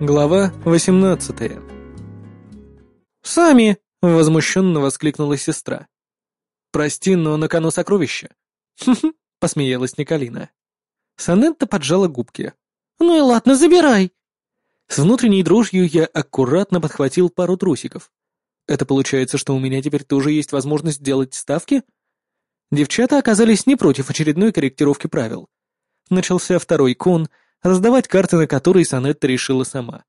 Глава 18 «Сами!» — возмущенно воскликнула сестра. «Прости, но на кону сокровища». «Хм-хм», — посмеялась Николина. Санетта поджала губки. «Ну и ладно, забирай!» С внутренней дрожью я аккуратно подхватил пару трусиков. Это получается, что у меня теперь тоже есть возможность делать ставки? Девчата оказались не против очередной корректировки правил. Начался второй кон — раздавать карты на которые Санетта решила сама.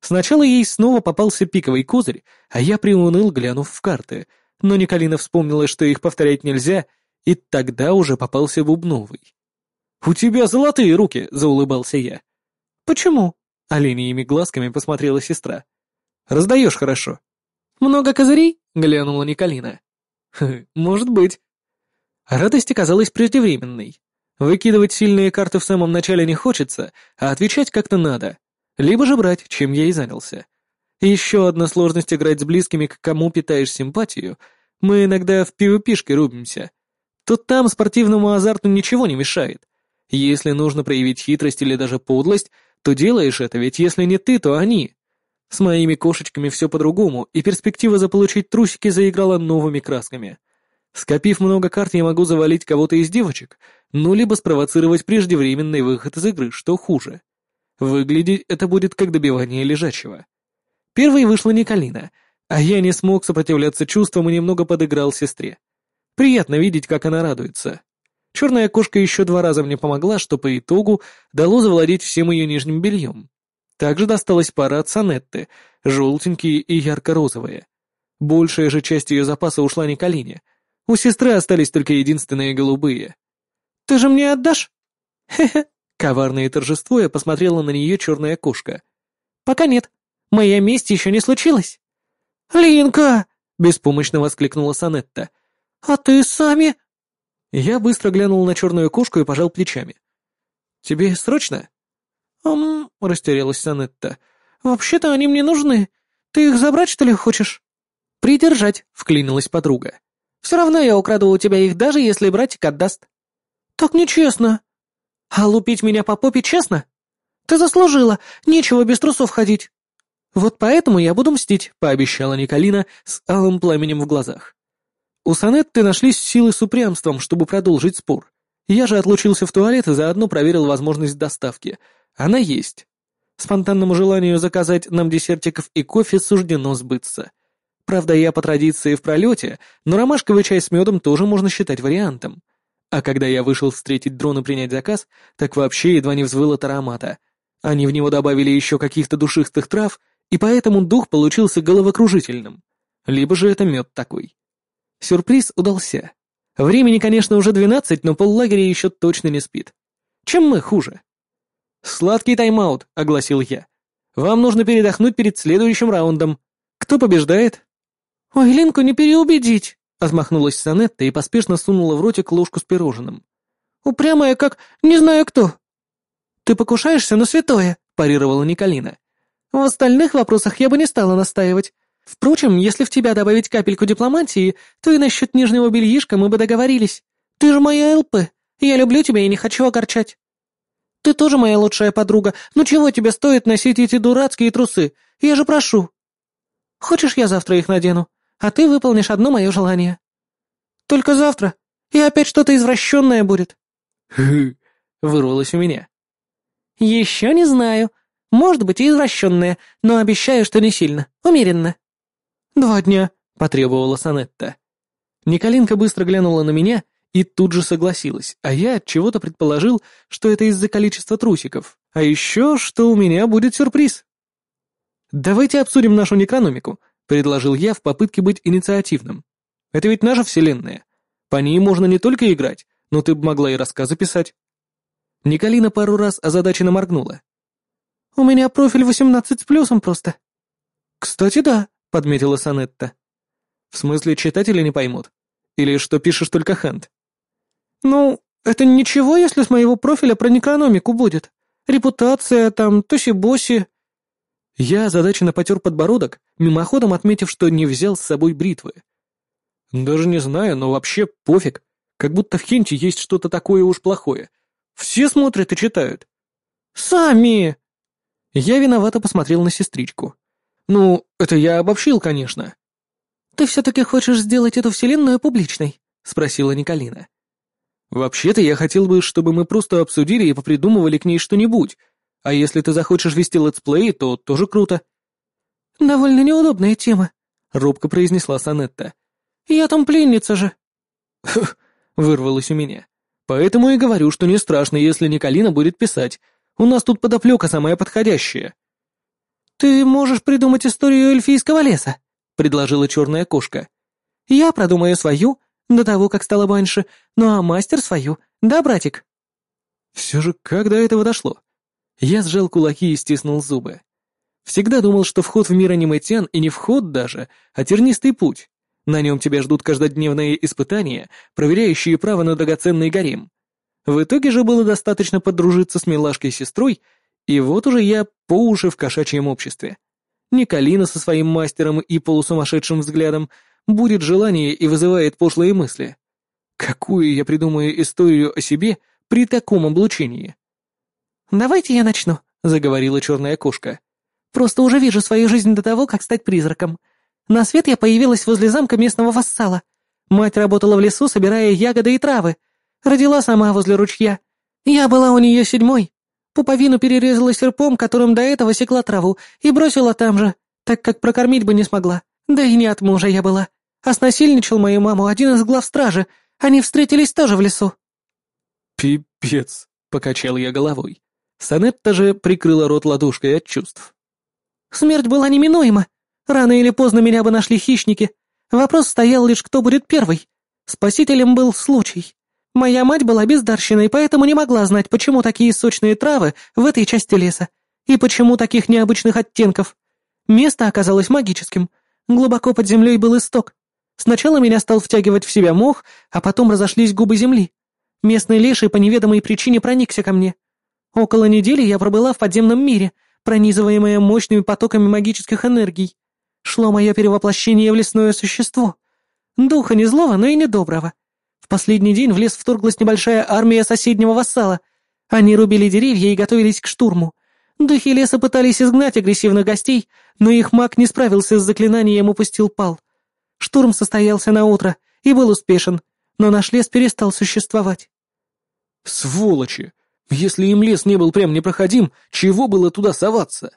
Сначала ей снова попался пиковый козырь, а я приуныл, глянув в карты, но Николина вспомнила, что их повторять нельзя, и тогда уже попался бубновый. «У тебя золотые руки!» — заулыбался я. «Почему?» — оленями глазками посмотрела сестра. «Раздаешь хорошо». «Много козырей?» — глянула Николина. «Может быть». Радость оказалась преждевременной. Выкидывать сильные карты в самом начале не хочется, а отвечать как-то надо. Либо же брать, чем я и занялся. Еще одна сложность играть с близкими, к кому питаешь симпатию. Мы иногда в пивопишке рубимся. Тут там спортивному азарту ничего не мешает. Если нужно проявить хитрость или даже подлость, то делаешь это, ведь если не ты, то они. С моими кошечками все по-другому, и перспектива заполучить трусики заиграла новыми красками. Скопив много карт, я могу завалить кого-то из девочек, ну либо спровоцировать преждевременный выход из игры, что хуже. Выглядеть это будет как добивание лежачего. Первой вышла Николина, а я не смог сопротивляться чувствам и немного подыграл сестре. Приятно видеть, как она радуется. Черная кошка еще два раза мне помогла, что по итогу дало завладеть всем ее нижним бельем. Также досталась пара от Санетты, желтенькие и ярко-розовые. Большая же часть ее запаса ушла Николине. У сестры остались только единственные голубые. Ты же мне отдашь?» «Хе-хе», — коварное торжество я посмотрела на нее черная кошка. «Пока нет. Моя месть еще не случилась». «Линка!» — беспомощно воскликнула Санетта. «А ты сами...» Я быстро глянул на черную кошку и пожал плечами. «Тебе срочно?» «Ам...» — растерялась Санетта. «Вообще-то они мне нужны. Ты их забрать, что ли, хочешь?» «Придержать», — вклинилась подруга. «Все равно я украду у тебя их, даже если братик отдаст». «Так нечестно». «А лупить меня по попе честно?» «Ты заслужила, нечего без трусов ходить». «Вот поэтому я буду мстить», — пообещала Николина с алым пламенем в глазах. У Санетты нашлись силы с упрямством, чтобы продолжить спор. Я же отлучился в туалет и заодно проверил возможность доставки. Она есть. Спонтанному желанию заказать нам десертиков и кофе суждено сбыться. Правда, я по традиции в пролете, но ромашковый чай с медом тоже можно считать вариантом. А когда я вышел встретить дрон и принять заказ, так вообще едва не взвыл от аромата. Они в него добавили еще каких-то душистых трав, и поэтому дух получился головокружительным. Либо же это мед такой. Сюрприз удался. Времени, конечно, уже двенадцать, но поллагеря еще точно не спит. Чем мы хуже? «Сладкий тайм-аут», — огласил я. «Вам нужно передохнуть перед следующим раундом. Кто побеждает?» «Ой, Линку не переубедить!» Отмахнулась Санетта и поспешно сунула в ротик ложку с пирожным. «Упрямая, как не знаю кто». «Ты покушаешься на святое», — парировала Николина. «В остальных вопросах я бы не стала настаивать. Впрочем, если в тебя добавить капельку дипломатии, то и насчет нижнего бельишка мы бы договорились. Ты же моя ЛП, я люблю тебя и не хочу огорчать». «Ты тоже моя лучшая подруга, ну чего тебе стоит носить эти дурацкие трусы? Я же прошу». «Хочешь, я завтра их надену? А ты выполнишь одно мое желание. Только завтра, и опять что-то извращенное будет. Вырвалось у меня. Еще не знаю. Может быть и извращенное, но обещаю, что не сильно, умеренно. Два дня, потребовала Санетта. Николинка быстро глянула на меня и тут же согласилась, а я от чего-то предположил, что это из-за количества трусиков, а еще, что у меня будет сюрприз. Давайте обсудим нашу некрономику, предложил я в попытке быть инициативным. Это ведь наша вселенная. По ней можно не только играть, но ты бы могла и рассказы писать. Николина пару раз озадаченно моргнула. «У меня профиль восемнадцать с плюсом просто». «Кстати, да», — подметила Санетта. «В смысле, читатели не поймут? Или что пишешь только Хэнд?» «Ну, это ничего, если с моего профиля про некрономику будет. Репутация, там, тоси-боси, я озадаченно потер подбородок, мимоходом отметив, что не взял с собой бритвы. Даже не знаю, но вообще пофиг. Как будто в Хенте есть что-то такое уж плохое. Все смотрят и читают. «Сами!» Я виновато посмотрел на сестричку. Ну, это я обобщил, конечно. «Ты все-таки хочешь сделать эту вселенную публичной?» — спросила Николина. «Вообще-то я хотел бы, чтобы мы просто обсудили и попридумывали к ней что-нибудь. А если ты захочешь вести летсплей, то тоже круто». «Довольно неудобная тема», — робко произнесла Санетта. «Я там пленница же». вырвалось у меня. «Поэтому и говорю, что не страшно, если Николина будет писать. У нас тут подоплека самая подходящая». «Ты можешь придумать историю эльфийского леса», — предложила черная кошка. «Я продумаю свою, до того, как стала баньше, ну а мастер свою, да, братик?» Все же как до этого дошло? Я сжал кулаки и стиснул зубы. Всегда думал, что вход в мир аниметян и не вход даже, а тернистый путь. На нем тебя ждут каждодневные испытания, проверяющие право на драгоценный гарем. В итоге же было достаточно подружиться с милашкой-сестрой, и вот уже я по уши в кошачьем обществе. Николина со своим мастером и полусумасшедшим взглядом будет желание и вызывает пошлые мысли. Какую я придумаю историю о себе при таком облучении? «Давайте я начну», — заговорила черная кошка. Просто уже вижу свою жизнь до того, как стать призраком. На свет я появилась возле замка местного вассала. Мать работала в лесу, собирая ягоды и травы. Родила сама возле ручья. Я была у нее седьмой. Пуповину перерезала серпом, которым до этого секла траву, и бросила там же, так как прокормить бы не смогла. Да и не от мужа я была. А снасильничал мою маму один из глав стражи. Они встретились тоже в лесу. «Пипец», — покачал я головой. Санетта же прикрыла рот ладошкой от чувств. Смерть была неминуема. Рано или поздно меня бы нашли хищники. Вопрос стоял лишь, кто будет первый. Спасителем был случай. Моя мать была бездарщиной, поэтому не могла знать, почему такие сочные травы в этой части леса, и почему таких необычных оттенков. Место оказалось магическим. Глубоко под землей был исток. Сначала меня стал втягивать в себя мох, а потом разошлись губы земли. Местный леший по неведомой причине проникся ко мне. Около недели я пробыла в подземном мире — пронизываемое мощными потоками магических энергий. Шло мое перевоплощение в лесное существо. Духа не злого, но и не доброго. В последний день в лес вторглась небольшая армия соседнего вассала. Они рубили деревья и готовились к штурму. Духи леса пытались изгнать агрессивных гостей, но их маг не справился с заклинанием и пустил пал. Штурм состоялся на утро и был успешен, но наш лес перестал существовать. «Сволочи! Если им лес не был прям непроходим, чего было туда соваться?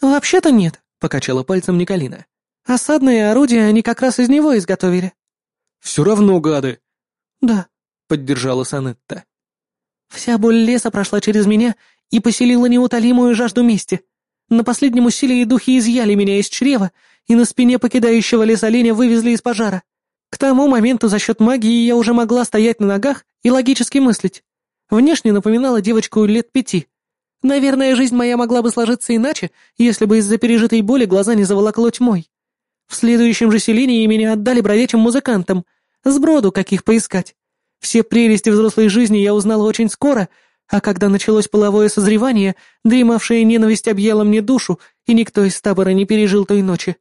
Вообще-то нет, покачала пальцем Николина. Осадные орудия они как раз из него изготовили. Все равно гады. Да, поддержала Санетта. Вся боль леса прошла через меня и поселила неутолимую жажду мести. На последнем усилии духи изъяли меня из чрева и на спине покидающего лес оленя вывезли из пожара. К тому моменту за счет магии я уже могла стоять на ногах и логически мыслить. Внешне напоминала девочку лет пяти. Наверное, жизнь моя могла бы сложиться иначе, если бы из-за пережитой боли глаза не заволокло тьмой. В следующем же селении меня отдали бродячим музыкантам. Сброду каких поискать. Все прелести взрослой жизни я узнала очень скоро, а когда началось половое созревание, дремавшая ненависть объяла мне душу, и никто из табора не пережил той ночи.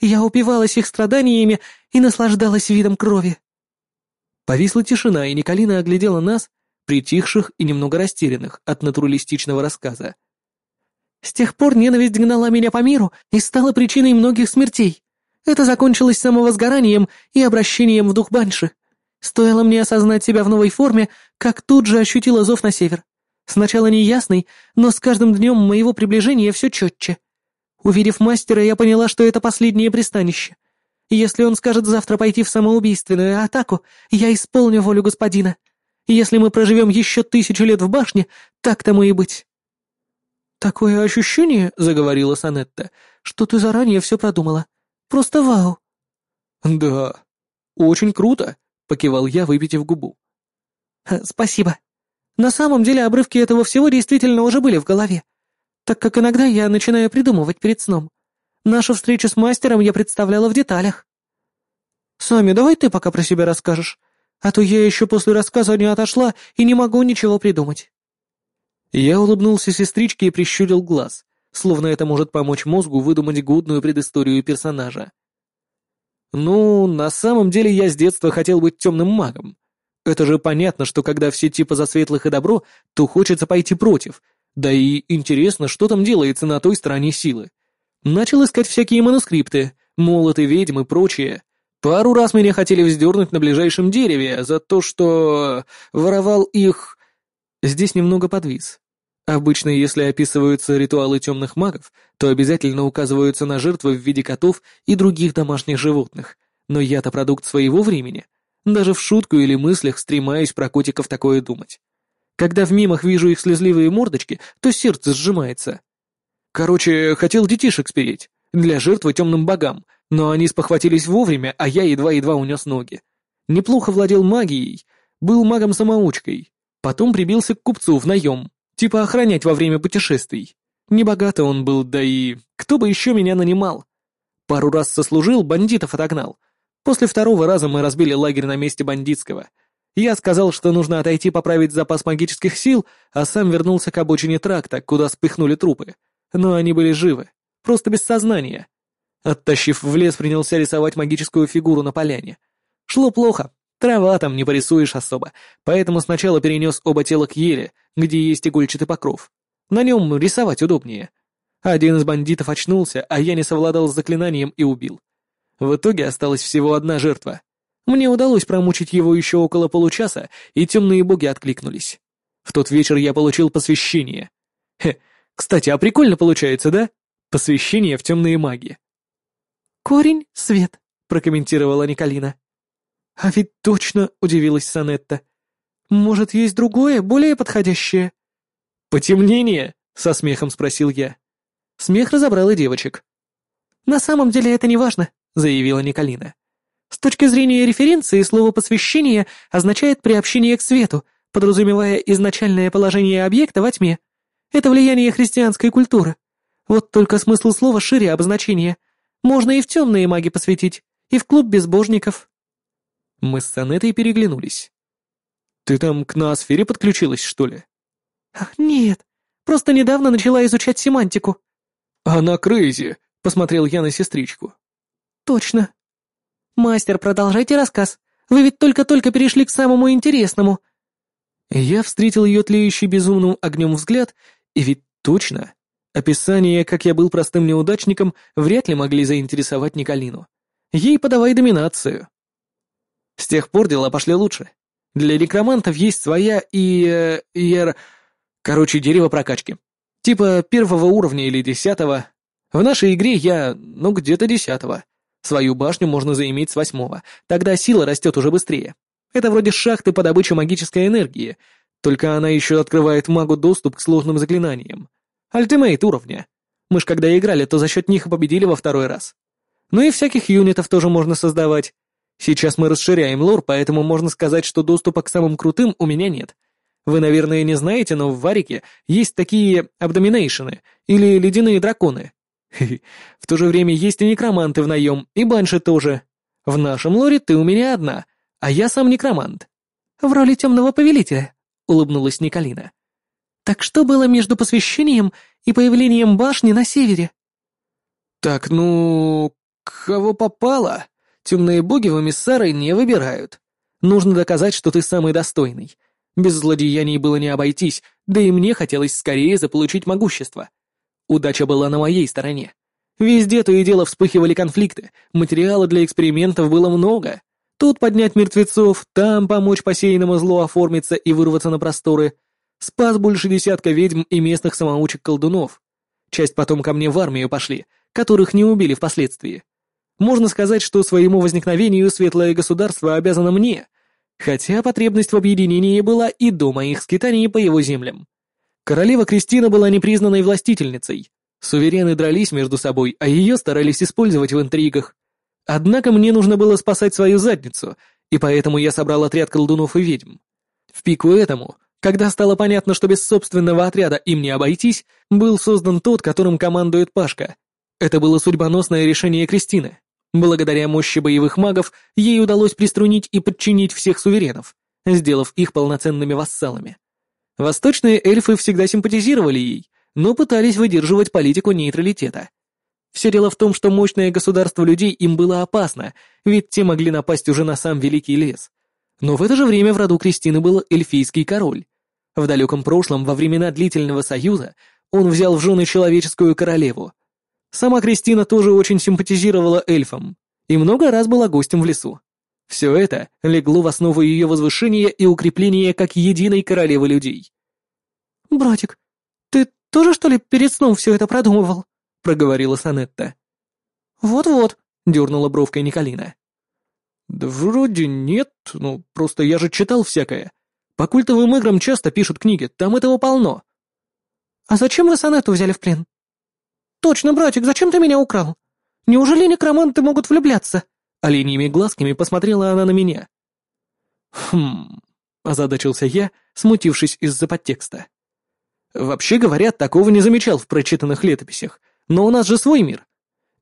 Я упивалась их страданиями и наслаждалась видом крови. Повисла тишина, и Николина оглядела нас, притихших и немного растерянных от натуралистичного рассказа. «С тех пор ненависть гнала меня по миру и стала причиной многих смертей. Это закончилось самовозгоранием и обращением в дух Банши. Стоило мне осознать себя в новой форме, как тут же ощутила зов на север. Сначала неясный, но с каждым днем моего приближения все четче. Увидев мастера, я поняла, что это последнее пристанище. Если он скажет завтра пойти в самоубийственную атаку, я исполню волю господина. Если мы проживем еще тысячу лет в башне, так тому и быть». «Такое ощущение», — заговорила Санетта, — «что ты заранее все продумала. Просто вау». «Да, очень круто», — покивал я, выпитив губу. «Спасибо. На самом деле обрывки этого всего действительно уже были в голове, так как иногда я начинаю придумывать перед сном. Нашу встречу с мастером я представляла в деталях». «Сами, давай ты пока про себя расскажешь а то я еще после рассказа не отошла и не могу ничего придумать». Я улыбнулся сестричке и прищурил глаз, словно это может помочь мозгу выдумать годную предысторию персонажа. «Ну, на самом деле я с детства хотел быть темным магом. Это же понятно, что когда все типа за светлых и добро, то хочется пойти против, Да и интересно, что там делается на той стороне силы. Начал искать всякие манускрипты, молоты ведьм и прочее. Пару раз меня хотели вздернуть на ближайшем дереве за то, что воровал их... Здесь немного подвис. Обычно, если описываются ритуалы темных магов, то обязательно указываются на жертвы в виде котов и других домашних животных. Но я-то продукт своего времени. Даже в шутку или мыслях стремаюсь про котиков такое думать. Когда в мимах вижу их слезливые мордочки, то сердце сжимается. Короче, хотел детишек спереть, для жертвы темным богам, но они спохватились вовремя, а я едва-едва унес ноги. Неплохо владел магией, был магом-самоучкой. Потом прибился к купцу в наем, Типа охранять во время путешествий. Небогато он был, да и кто бы еще меня нанимал. Пару раз сослужил, бандитов отогнал. После второго раза мы разбили лагерь на месте бандитского. Я сказал, что нужно отойти поправить запас магических сил, а сам вернулся к обочине тракта, куда спихнули трупы. Но они были живы, просто без сознания. Оттащив в лес, принялся рисовать магическую фигуру на поляне. Шло плохо, Трава там не порисуешь особо, поэтому сначала перенес оба тела к еле, где есть игольчатый покров. На нем рисовать удобнее. Один из бандитов очнулся, а я не совладал с заклинанием и убил. В итоге осталась всего одна жертва. Мне удалось промучить его еще около получаса, и темные боги откликнулись. В тот вечер я получил посвящение. Хе, кстати, а прикольно получается, да? Посвящение в темные маги. «Корень — свет», — прокомментировала Николина. «А ведь точно!» — удивилась Санетта. «Может, есть другое, более подходящее?» «Потемнение?» — со смехом спросил я. Смех разобрал и девочек. «На самом деле это не важно», — заявила Николина. «С точки зрения референции, слово «посвящение» означает приобщение к свету, подразумевая изначальное положение объекта во тьме. Это влияние христианской культуры. Вот только смысл слова шире обозначения. Можно и в темные маги посвятить, и в клуб безбожников». Мы с Санетой переглянулись. «Ты там к ноосфере подключилась, что ли?» «Нет, просто недавно начала изучать семантику». «Она крейзи», — посмотрел я на сестричку. «Точно». «Мастер, продолжайте рассказ. Вы ведь только-только перешли к самому интересному». Я встретил ее тлеющий безумным огнем взгляд, и ведь точно. Описание, как я был простым неудачником, вряд ли могли заинтересовать Николину. Ей подавай доминацию. С тех пор дела пошли лучше. Для рекромантов есть своя и... Э. Короче, дерево прокачки. Типа первого уровня или десятого. В нашей игре я, ну, где-то десятого. Свою башню можно заиметь с восьмого. Тогда сила растет уже быстрее. Это вроде шахты по добыче магической энергии. Только она еще открывает магу доступ к сложным заклинаниям. Альтимейт уровня. Мы ж когда играли, то за счет них и победили во второй раз. Ну и всяких юнитов тоже можно создавать. Сейчас мы расширяем лор, поэтому можно сказать, что доступа к самым крутым у меня нет. Вы, наверное, не знаете, но в Варике есть такие абдоминейшены или ледяные драконы. В то же время есть и некроманты в наем, и банши тоже. В нашем лоре ты у меня одна, а я сам некромант. В роли темного повелителя, улыбнулась Николина. Так что было между посвящением и появлением башни на севере? Так, ну, кого попало? Темные боги в эмиссары не выбирают. Нужно доказать, что ты самый достойный. Без злодеяний было не обойтись, да и мне хотелось скорее заполучить могущество. Удача была на моей стороне. Везде то и дело вспыхивали конфликты, материала для экспериментов было много. Тут поднять мертвецов, там помочь посеянному злу оформиться и вырваться на просторы. Спас больше десятка ведьм и местных самоучек-колдунов. Часть потом ко мне в армию пошли, которых не убили впоследствии. Можно сказать, что своему возникновению светлое государство обязано мне, хотя потребность в объединении была и до моих скитаний по его землям. Королева Кристина была непризнанной властительницей. Суверены дрались между собой, а ее старались использовать в интригах. Однако мне нужно было спасать свою задницу, и поэтому я собрал отряд колдунов и ведьм. В пику этому, когда стало понятно, что без собственного отряда им не обойтись, был создан тот, которым командует Пашка. Это было судьбоносное решение Кристины. Благодаря мощи боевых магов ей удалось приструнить и подчинить всех суверенов, сделав их полноценными вассалами. Восточные эльфы всегда симпатизировали ей, но пытались выдерживать политику нейтралитета. Все дело в том, что мощное государство людей им было опасно, ведь те могли напасть уже на сам Великий Лес. Но в это же время в роду Кристины был эльфийский король. В далеком прошлом, во времена длительного союза, он взял в жены человеческую королеву. Сама Кристина тоже очень симпатизировала эльфам и много раз была гостем в лесу. Все это легло в основу ее возвышения и укрепления как единой королевы людей. «Братик, ты тоже, что ли, перед сном все это продумывал?» — проговорила Санетта. «Вот-вот», — дернула бровкой Николина. «Да вроде нет, ну, просто я же читал всякое. По культовым играм часто пишут книги, там этого полно». «А зачем вы Санетту взяли в плен?» «Точно, братик, зачем ты меня украл? Неужели некроманты могут влюбляться?» Оленьими глазками посмотрела она на меня. «Хм...» — озадачился я, смутившись из-за подтекста. «Вообще говоря, такого не замечал в прочитанных летописях, но у нас же свой мир.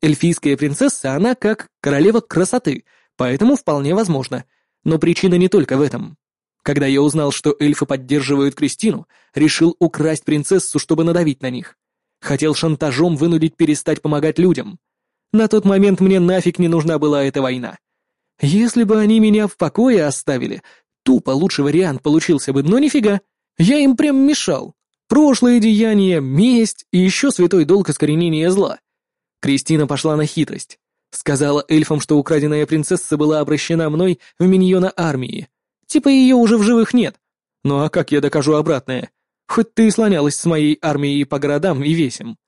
Эльфийская принцесса, она как королева красоты, поэтому вполне возможно. Но причина не только в этом. Когда я узнал, что эльфы поддерживают Кристину, решил украсть принцессу, чтобы надавить на них. Хотел шантажом вынудить перестать помогать людям. На тот момент мне нафиг не нужна была эта война. Если бы они меня в покое оставили, тупо лучший вариант получился бы, но нифига. Я им прям мешал. Прошлые деяния, месть и еще святой долг искоренения зла. Кристина пошла на хитрость. Сказала эльфам, что украденная принцесса была обращена мной в миньона армии. Типа ее уже в живых нет. Ну а как я докажу обратное? Хоть ты и слонялась с моей армией по городам и весим.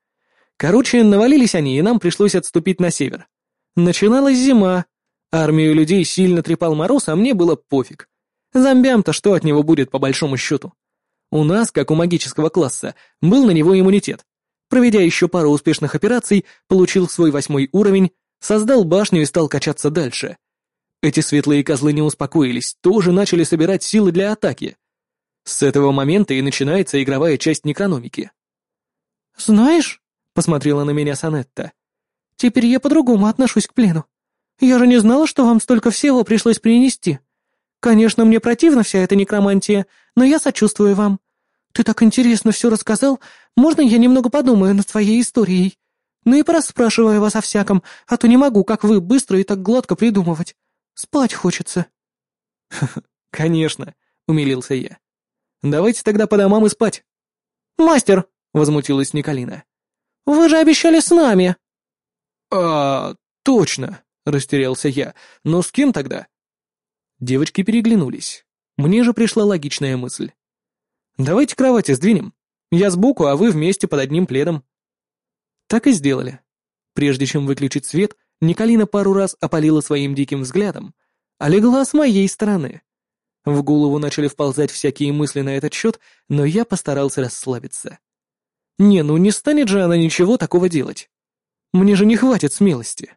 Короче, навалились они, и нам пришлось отступить на север. Начиналась зима. Армию людей сильно трепал мороз, а мне было пофиг. Зомбям-то что от него будет, по большому счету? У нас, как у магического класса, был на него иммунитет. Проведя еще пару успешных операций, получил свой восьмой уровень, создал башню и стал качаться дальше. Эти светлые козлы не успокоились, тоже начали собирать силы для атаки. С этого момента и начинается игровая часть некрономики. «Знаешь», посмотрела на меня Санетта. «Теперь я по-другому отношусь к плену. Я же не знала, что вам столько всего пришлось принести. Конечно, мне противна вся эта некромантия, но я сочувствую вам. Ты так интересно все рассказал, можно я немного подумаю над своей историей? Ну и пораспрашиваю вас о всяком, а то не могу, как вы, быстро и так гладко придумывать. Спать хочется». «Конечно», — умилился я. «Давайте тогда по домам и спать». «Мастер!» — возмутилась Николина. Вы же обещали с нами!» «А, точно!» — растерялся я. «Но с кем тогда?» Девочки переглянулись. Мне же пришла логичная мысль. «Давайте кровати сдвинем. Я сбоку, а вы вместе под одним пледом». Так и сделали. Прежде чем выключить свет, Николина пару раз опалила своим диким взглядом, а легла с моей стороны. В голову начали вползать всякие мысли на этот счет, но я постарался расслабиться. Не, ну не станет же она ничего такого делать. Мне же не хватит смелости.